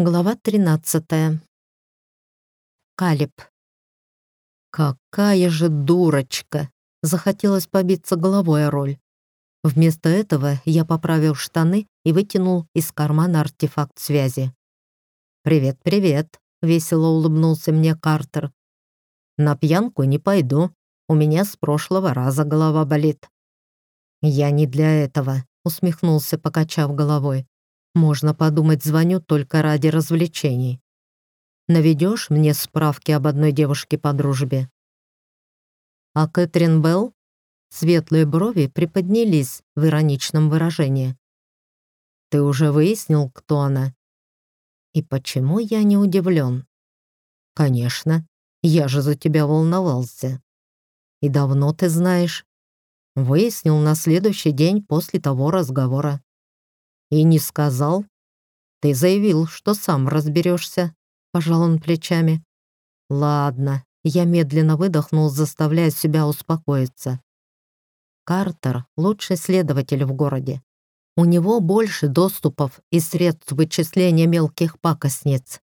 Глава 13. Калиб. Какая же дурочка! Захотелось побиться головой о роль. Вместо этого я поправил штаны и вытянул из кармана артефакт связи. «Привет, привет!» — весело улыбнулся мне Картер. «На пьянку не пойду. У меня с прошлого раза голова болит». «Я не для этого», — усмехнулся, покачав головой. Можно подумать, звоню только ради развлечений. Наведешь мне справки об одной девушке по дружбе?» «А Кэтрин Белл?» Светлые брови приподнялись в ироничном выражении. «Ты уже выяснил, кто она?» «И почему я не удивлен?» «Конечно, я же за тебя волновался». «И давно ты знаешь?» «Выяснил на следующий день после того разговора» и не сказал. Ты заявил, что сам разберешься, пожал он плечами. Ладно, я медленно выдохнул, заставляя себя успокоиться. Картер — лучший следователь в городе. У него больше доступов и средств вычисления мелких пакостниц.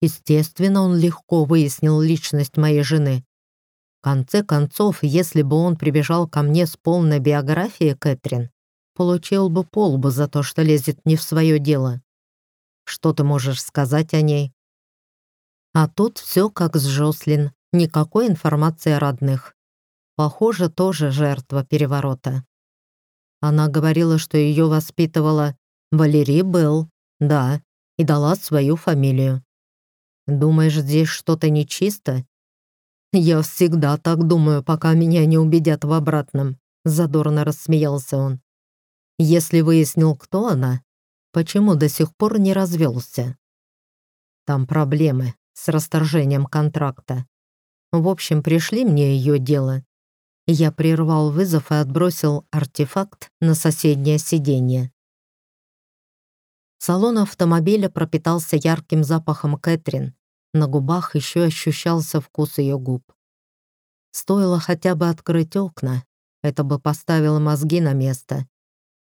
Естественно, он легко выяснил личность моей жены. В конце концов, если бы он прибежал ко мне с полной биографией Кэтрин, Получил бы полбу за то, что лезет не в свое дело. Что ты можешь сказать о ней? А тут все как с Жослин, никакой информации о родных. Похоже, тоже жертва переворота. Она говорила, что ее воспитывала Валерий Белл, да, и дала свою фамилию. Думаешь, здесь что-то нечисто? Я всегда так думаю, пока меня не убедят в обратном, задорно рассмеялся он. Если выяснил, кто она, почему до сих пор не развелся? Там проблемы с расторжением контракта. В общем, пришли мне ее дело. Я прервал вызов и отбросил артефакт на соседнее сиденье. Салон автомобиля пропитался ярким запахом Кэтрин. На губах еще ощущался вкус ее губ. Стоило хотя бы открыть окна, это бы поставило мозги на место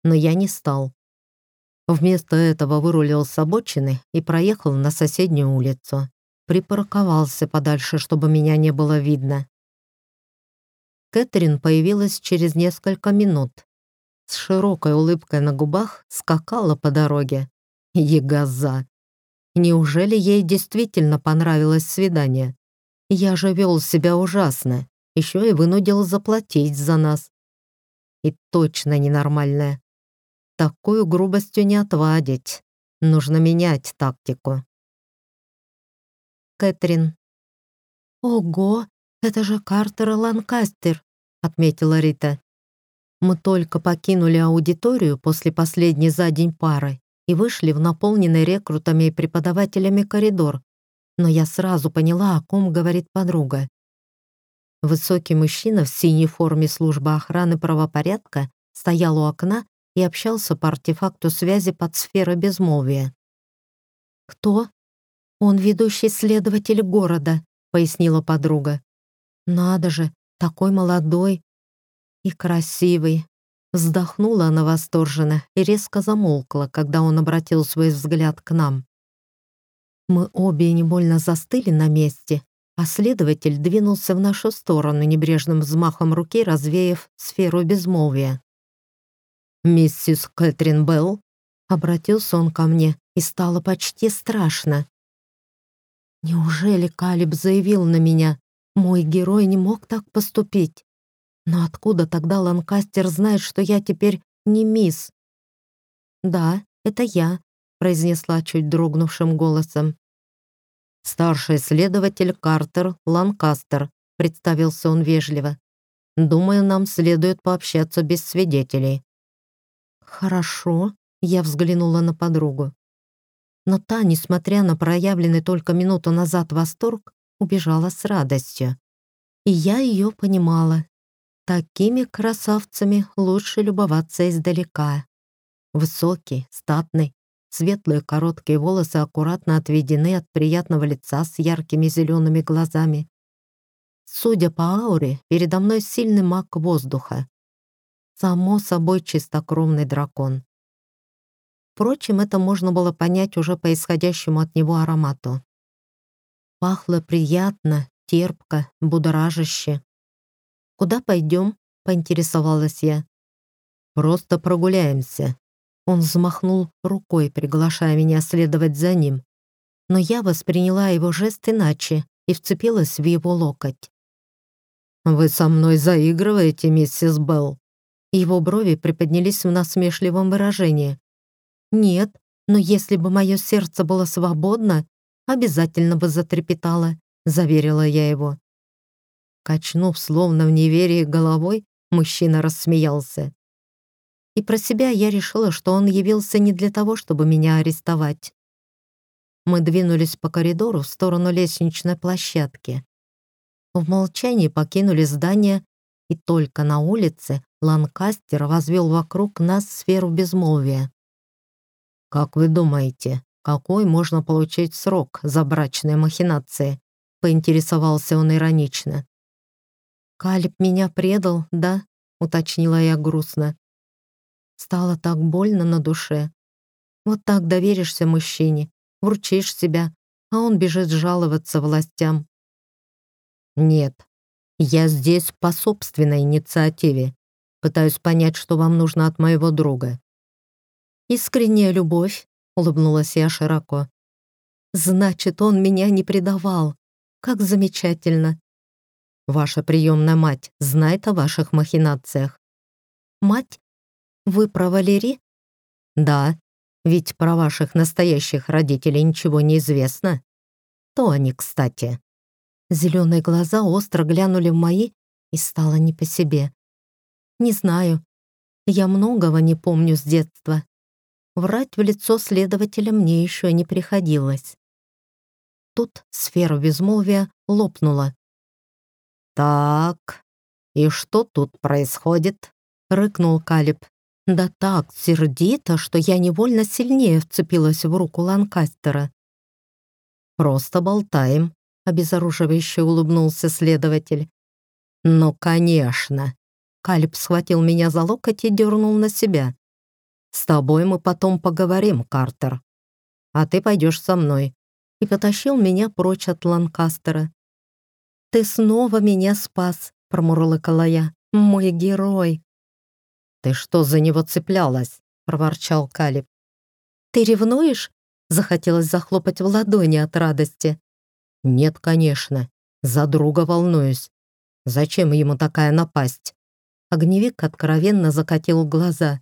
но я не стал. Вместо этого вырулил с обочины и проехал на соседнюю улицу. Припарковался подальше, чтобы меня не было видно. Кэтрин появилась через несколько минут. С широкой улыбкой на губах скакала по дороге. Егоза! Неужели ей действительно понравилось свидание? Я же вел себя ужасно, еще и вынудил заплатить за нас. И точно ненормальная. Такую грубостью не отвадить. Нужно менять тактику. Кэтрин. «Ого, это же Картер и Ланкастер», — отметила Рита. Мы только покинули аудиторию после последней за день пары и вышли в наполненный рекрутами и преподавателями коридор, но я сразу поняла, о ком говорит подруга. Высокий мужчина в синей форме службы охраны правопорядка стоял у окна и общался по артефакту связи под сферой безмолвия. «Кто?» «Он ведущий следователь города», — пояснила подруга. «Надо же, такой молодой и красивый». Вздохнула она восторженно и резко замолкла, когда он обратил свой взгляд к нам. Мы обе невольно застыли на месте, а следователь двинулся в нашу сторону, небрежным взмахом руки развеяв сферу безмолвия. «Миссис Кэтрин Белл?» Обратился он ко мне и стало почти страшно. Неужели Калиб заявил на меня? Мой герой не мог так поступить. Но откуда тогда Ланкастер знает, что я теперь не мисс? «Да, это я», — произнесла чуть дрогнувшим голосом. «Старший следователь Картер Ланкастер», — представился он вежливо. «Думаю, нам следует пообщаться без свидетелей. «Хорошо», — я взглянула на подругу. Но та, несмотря на проявленный только минуту назад восторг, убежала с радостью. И я ее понимала. Такими красавцами лучше любоваться издалека. Высокий, статный, светлые короткие волосы аккуратно отведены от приятного лица с яркими зелеными глазами. Судя по ауре, передо мной сильный маг воздуха. Само собой чистокровный дракон. Впрочем, это можно было понять уже по исходящему от него аромату. Пахло приятно, терпко, будоражаще. «Куда пойдем?» — поинтересовалась я. «Просто прогуляемся». Он взмахнул рукой, приглашая меня следовать за ним. Но я восприняла его жест иначе и вцепилась в его локоть. «Вы со мной заигрываете, миссис Белл?» Его брови приподнялись в насмешливом выражении. «Нет, но если бы мое сердце было свободно, обязательно бы затрепетало», — заверила я его. Качнув словно в неверии головой, мужчина рассмеялся. И про себя я решила, что он явился не для того, чтобы меня арестовать. Мы двинулись по коридору в сторону лестничной площадки. В молчании покинули здание, и только на улице Ланкастер возвел вокруг нас сферу безмолвия. «Как вы думаете, какой можно получить срок за брачные махинации?» — поинтересовался он иронично. «Калиб меня предал, да?» — уточнила я грустно. Стало так больно на душе. Вот так доверишься мужчине, вручишь себя, а он бежит жаловаться властям. «Нет, я здесь по собственной инициативе. Пытаюсь понять, что вам нужно от моего друга». «Искренняя любовь», — улыбнулась я широко. «Значит, он меня не предавал. Как замечательно!» «Ваша приемная мать знает о ваших махинациях?» «Мать? Вы про Валери?» «Да, ведь про ваших настоящих родителей ничего не известно. То они, кстати». Зеленые глаза остро глянули в мои и стало не по себе. Не знаю. Я многого не помню с детства. Врать в лицо следователя мне еще не приходилось. Тут сфера безмолвия лопнула. «Так, и что тут происходит?» — рыкнул Калиб. Да так сердито, что я невольно сильнее вцепилась в руку Ланкастера. «Просто болтаем», обезоруживающе улыбнулся следователь. «Ну, конечно!» Калиб схватил меня за локоть и дернул на себя. «С тобой мы потом поговорим, Картер. А ты пойдешь со мной». И потащил меня прочь от Ланкастера. «Ты снова меня спас», — промурлыкала я. «Мой герой». «Ты что за него цеплялась?» — проворчал Калиб. «Ты ревнуешь?» — захотелось захлопать в ладони от радости. Нет, конечно. За друга волнуюсь. Зачем ему такая напасть? Огневик откровенно закатил глаза.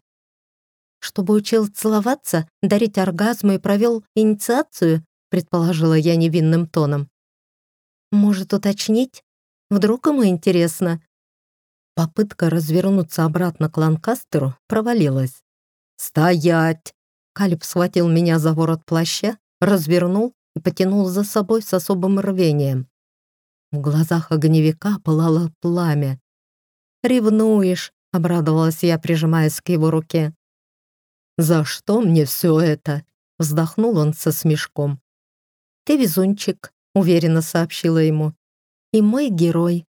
«Чтобы учил целоваться, дарить оргазмы и провел инициацию?» предположила я невинным тоном. «Может, уточнить? Вдруг ему интересно?» Попытка развернуться обратно к Ланкастеру провалилась. «Стоять!» Калиб схватил меня за ворот плаща, развернул и потянул за собой с особым рвением. В глазах огневика пылало пламя. «Ревнуешь», — обрадовалась я, прижимаясь к его руке. «За что мне все это?» — вздохнул он со смешком. «Ты везунчик», — уверенно сообщила ему. «И мой герой».